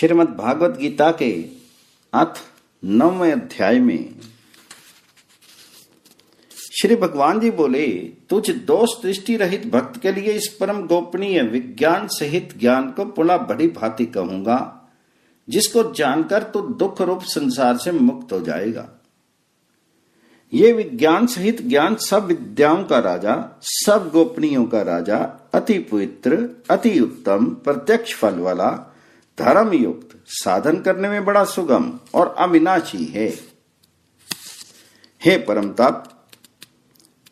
श्रीमद् भागवत गीता के अथ नौवें अध्याय में। श्री भगवान जी बोले, तुझ दोष दृष्टि रहित भक्त के लिए इस परम गोपनीय विज्ञान सहित ज्ञान को पुनः बड़ी भांति कहूँगा। जिसको जानकर तू दुख रूप संसार से मुक्त हो जाएगा। ये विज्ञान सहित ज्ञान सब विद्याओं का राजा, सब गोपनीयों का राजा, अति पवित्र अति उत्तम, प्रत्यक्ष फल वाला धर्म युक्त, साधन करने में बड़ा सुगम और अविनाशी है। हे परम तप,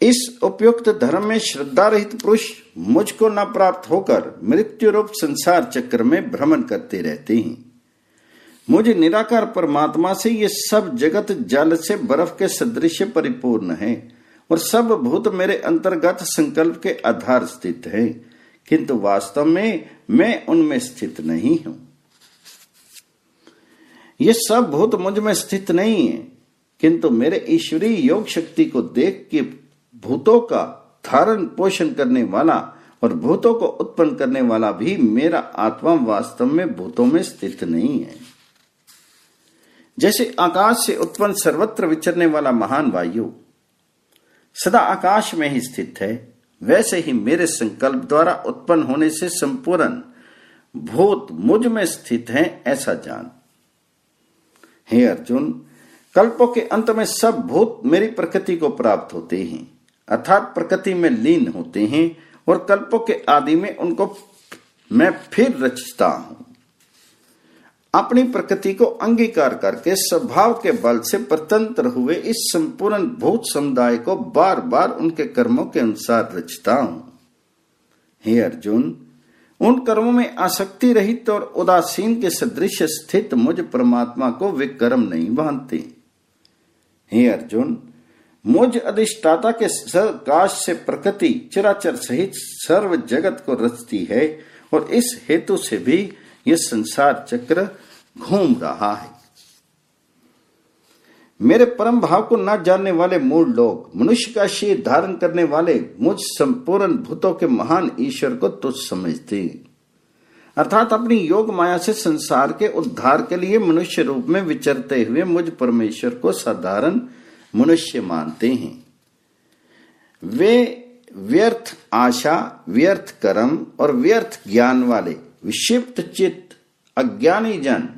इस उपयुक्त धर्म में श्रद्धा रहित पुरुष मुझको न प्राप्त होकर मृत्यु रूप संसार चक्र में भ्रमण करते रहते हैं। मुझे निराकार परमात्मा से ये सब जगत जल से बर्फ़ के सदृश परिपूर्ण है और सब भूत मेरे अंतर्गत संकल्प के आधार स्थित है, किंतु वास्तव में मैं उनमें स्थित नहीं हूँ। ये सब भूत मुझमें स्थित नहीं है। किंतु मेरे ईश्वरीय योग शक्ति को देख के भूतों का धारण पोषण करने वाला और भूतों को उत्पन्न करने वाला भी मेरा आत्मा वास्तव में भूतों में स्थित नहीं है। जैसे आकाश से उत्पन्न सर्वत्र विचरने वाला महान वायु सदा आकाश में ही स्थित है, वैसे ही मेरे संकल्प द्वारा उत्पन्न होने से संपूर्ण भूत मुझमें स्थित है ऐसा जान। हे अर्जुन, कल्पों के अंत में सब भूत मेरी प्रकृति को प्राप्त होते हैं, अर्थात प्रकृति में लीन होते हैं और कल्पों के आदि में उनको मैं फिर रचता हूँ। अपनी प्रकृति को अंगीकार करके स्वभाव के बल से प्रतंत्र हुए इस संपूर्ण भूत समुदाय को बार बार उनके कर्मों के अनुसार रचता हूँ। हे अर्जुन उन कर्मों में आसक्ति रहित और उदासीन के सदृश स्थित मुझ परमात्मा को वे कर्म नहीं बांधते हे अर्जुन, मुझ अधिष्ठाता के सकाश से प्रकृति चराचर सहित सर्व जगत को रचती है और इस हेतु से भी यह संसार चक्र घूम रहा है। मेरे परम भाव को न जानने वाले मूल लोग, मनुष्य का शीर धारण करने वाले मुझ संपूर्ण भूतों के महान ईश्वर को तुझ समझते। अर्थात अपनी योग माया से संसार के उद्धार के लिए मनुष्य रूप में विचरते हुए मुझ परमेश्वर को साधारण मनुष्य मानते हैं। वे व्यर्थ आशा, व्यर्थ कर्म और व्यर्थ ज्ञान वाले, विक्षिप्त चित्त, अज्ञानी जन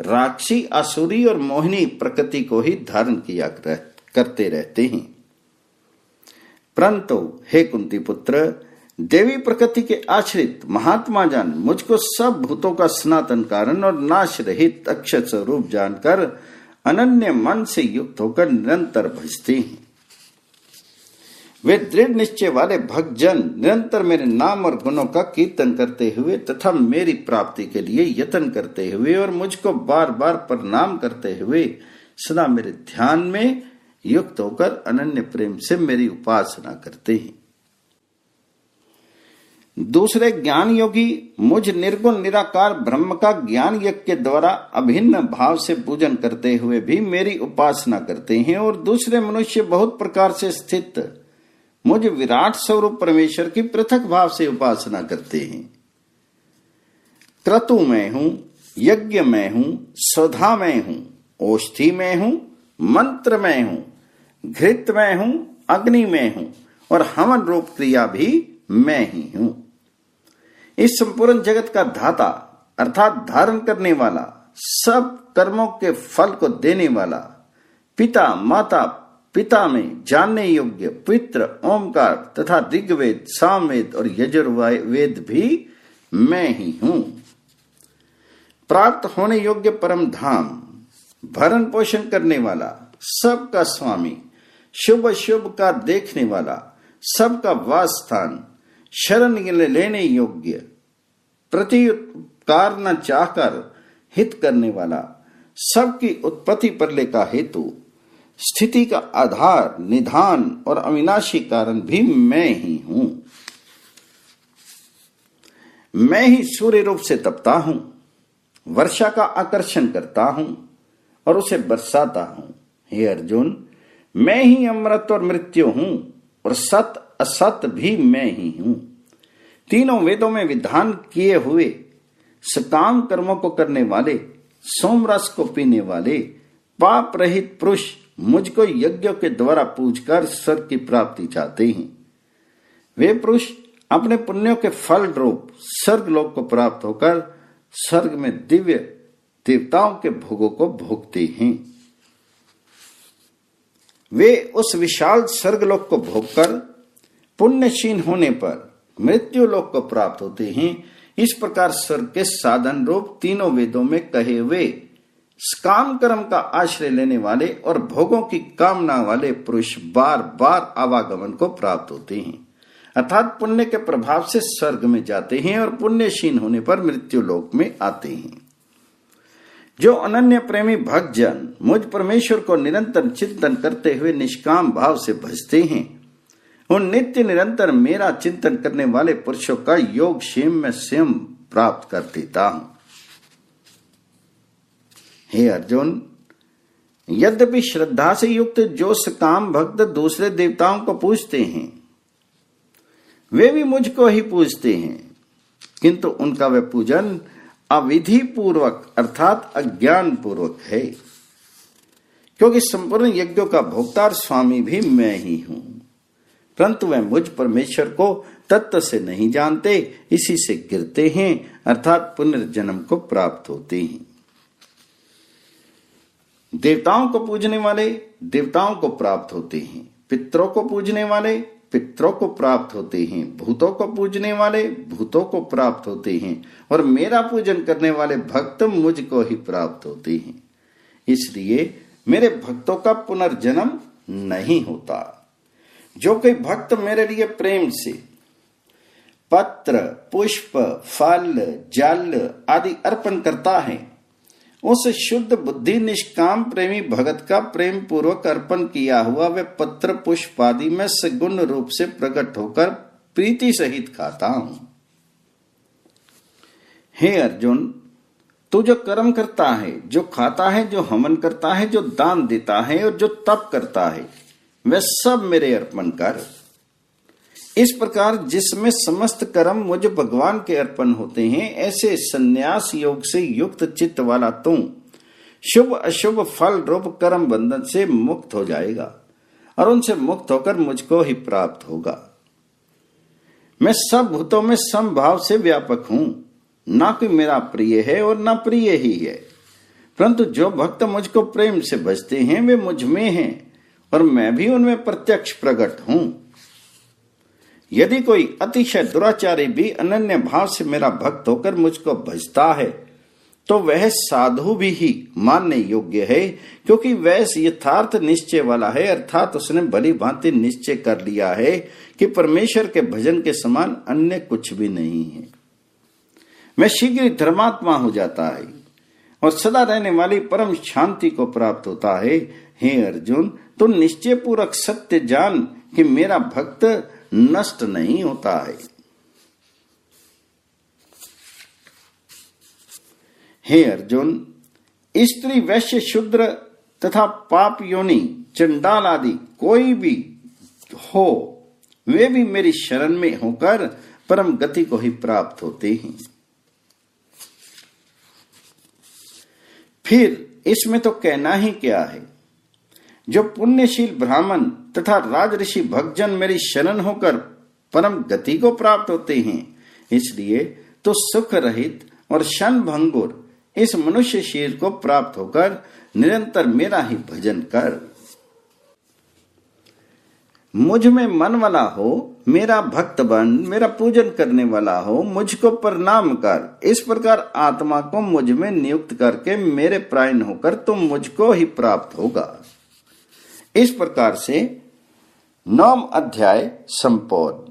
राक्षी, असुरी और मोहिनी प्रकृति को ही धारण किया करते रहते हैं। परंतु, हे कुंती पुत्र, देवी प्रकृति के आश्रित महात्मा जान मुझको सब भूतों का सनातन कारण और नाश रहित अक्षर स्वरूप जानकर अनन्य मन से युक्त होकर निरंतर भजते हैं। वे दृढ़ निश्चय वाले भक्तजन निरंतर मेरे नाम और गुणों का कीर्तन करते हुए तथा मेरी प्राप्ति के लिए यत्न करते हुए और मुझको बार बार प्रणाम करते हुए सदा मेरे ध्यान में युक्त होकर अनन्य प्रेम से मेरी उपासना करते हैं। दूसरे ज्ञान योगी मुझ निर्गुण निराकार ब्रह्म का ज्ञान यज्ञ के द्वारा अभिन्न भाव से पूजन करते हुए भी मेरी उपासना करते हैं और दूसरे मनुष्य बहुत प्रकार से स्थित मुझ विराट स्वरूप परमेश्वर की पृथक भाव से उपासना करते हैं। क्रतु में हूँ, यज्ञ में हूँ स्वधा में हूँ औषधि में हूँ, मंत्र में हूँ, घृत में हूँ, अग्नि में हूँ और हवन रूप क्रिया भी मैं ही हूँ। इस संपूर्ण जगत का धाता, अर्थात धारण करने वाला, सब कर्मों के फल को देने वाला, पिता, माता पिता में जानने योग्य पित्र ओमकार तथा दिग्वेद सामवेद और यजुर्वेद भी मैं ही हूँ। प्राप्त होने योग्य परम धाम, भरण पोषण करने वाला, सबका स्वामी, शुभ शुभ का देखने वाला, सबका वास स्थान, शरण लेने योग्य प्रति उपकार न चाहकर हित करने वाला, सबकी उत्पत्ति परले का हेतु स्थिति का आधार, निधान और अविनाशी कारण भी मैं ही हूँ। मैं ही सूर्य रूप से तपता हूँ, वर्षा का आकर्षण करता हूँ और उसे बरसाता हूँ। हे अर्जुन, मैं ही अमृत और मृत्यु हूँ और सत, असत भी मैं ही हूँ। तीनों वेदों में विधान किए हुए, सकाम कर्मों को करने वाले, सोमरस को पीने वाले, पाप रहित पुरुष मुझको यज्ञों के द्वारा पूजकर स्वर्ग की प्राप्ति चाहते हैं। वे पुरुष अपने पुण्यों के फल रूप स्वर्ग लोक को प्राप्त होकर स्वर्ग में दिव्य देवताओं के भोगों को भोगते हैं। वे उस विशाल स्वर्गलोक को भोगकर पुण्यशीन होने पर मृत्यु लोक को प्राप्त होते हैं। इस प्रकार स्वर्ग के साधन रूप तीनों वेदों में कहे हुए काम कर्म का आश्रय लेने वाले और भोगों की कामना वाले पुरुष बार बार आवागमन को प्राप्त होते हैं। अर्थात पुण्य के प्रभाव से स्वर्ग में जाते हैं और पुण्यशीन होने पर मृत्यु लोक में आते हैं। जो अनन्य प्रेमी भक्त जन मुझ परमेश्वर को निरंतर चिंतन करते हुए निष्काम भाव से भजते हैं, उन नित्य निरंतर मेरा चिंतन करने वाले पुरुषों का योग क्षेम में स्वयं प्राप्त कर देता हूँ। हे अर्जुन, यद्यपि श्रद्धा से युक्त जो सकाम भक्त दूसरे देवताओं को पूछते हैं, वे भी मुझको ही पूजते हैं, किंतु उनका वह पूजन अविधि पूर्वक अर्थात अज्ञान पूर्वक है, क्योंकि संपूर्ण यज्ञों का भोक्तार स्वामी भी मैं ही हूँ। परंतु वह मुझ परमेश्वर को तत्व से नहीं जानते, इसी से गिरते हैं, अर्थात पुनर्जन्म को प्राप्त होते हैं। देवताओं को पूजने वाले देवताओं को प्राप्त होते हैं, पितरों को पूजने वाले पितरों को प्राप्त होते हैं, भूतों को पूजने वाले भूतों को प्राप्त होते हैं, और मेरा पूजन करने वाले भक्त मुझको ही प्राप्त होते हैं। इसलिए मेरे भक्तों का पुनर्जन्म नहीं होता। जो कोई भक्त मेरे लिए प्रेम से, पत्र, पुष्प, फल, जल आदि अर्पण करता है उस शुद्ध बुद्धि निष्काम प्रेमी भगत का प्रेम पूर्वक अर्पण किया हुआ वे पत्र पुष्प आदि में सगुण रूप से प्रकट होकर प्रीति सहित खाता हूँ। हे अर्जुन, तू जो कर्म करता है, जो खाता है, जो हमन करता है, जो दान देता है और जो तप करता है, वह सब मेरे अर्पण कर। इस प्रकार जिसमें समस्त कर्म मुझ भगवान के अर्पण होते हैं, ऐसे संन्यास योग से युक्त चित्त वाला तू शुभ अशुभ फल रूप कर्म बंधन से मुक्त हो जाएगा और उनसे मुक्त होकर मुझको ही प्राप्त होगा। मैं सब भूतों में समभाव से व्यापक हूँ। ना कोई मेरा प्रिय है और ना प्रिय ही है। परंतु जो भक्त मुझको प्रेम से बजते हैं, वे मुझमें हैं और मैं भी उनमें प्रत्यक्ष प्रकट हूँ। यदि कोई अतिशय दुराचारी भी अनन्य भाव से मेरा भक्त होकर मुझको भजता है तो वह साधु भी ही मानने योग्य है, क्योंकि वह यथार्थ निश्चय वाला है, अर्थात उसने भली भांति निश्चय कर लिया है कि परमेश्वर के भजन के समान अन्य कुछ भी नहीं है। मैं शीघ्र धर्मात्मा हो जाता है और सदा रहने वाली परम शांति को प्राप्त होता है। हे अर्जुन तो निश्चय पूर्वक सत्य जान कि मेरा भक्त नष्ट नहीं होता है। हे अर्जुन, स्त्री, वैश्य, शुद्र तथा पाप, योनि, चंडाल आदि कोई भी हो, वे भी मेरी शरण में होकर परम गति को ही प्राप्त होते हैं। फिर इसमें तो कहना ही क्या है? जो पुण्यशील ब्राह्मण तथा राज ऋषि भक्तजन मेरी शरण होकर परम गति को प्राप्त होते हैं, इसलिए तो सुख रहित और शन भंगुर इस मनुष्य शरीर को प्राप्त होकर निरंतर मेरा ही भजन कर। मुझमें मन वाला हो, मेरा भक्त बन, मेरा पूजन करने वाला हो, मुझको प्रणाम कर। इस प्रकार आत्मा को मुझमें नियुक्त करके मेरे प्राण होकर तुम मुझको ही प्राप्त होगा। इस प्रकार से नौम अध्याय संपूर्ण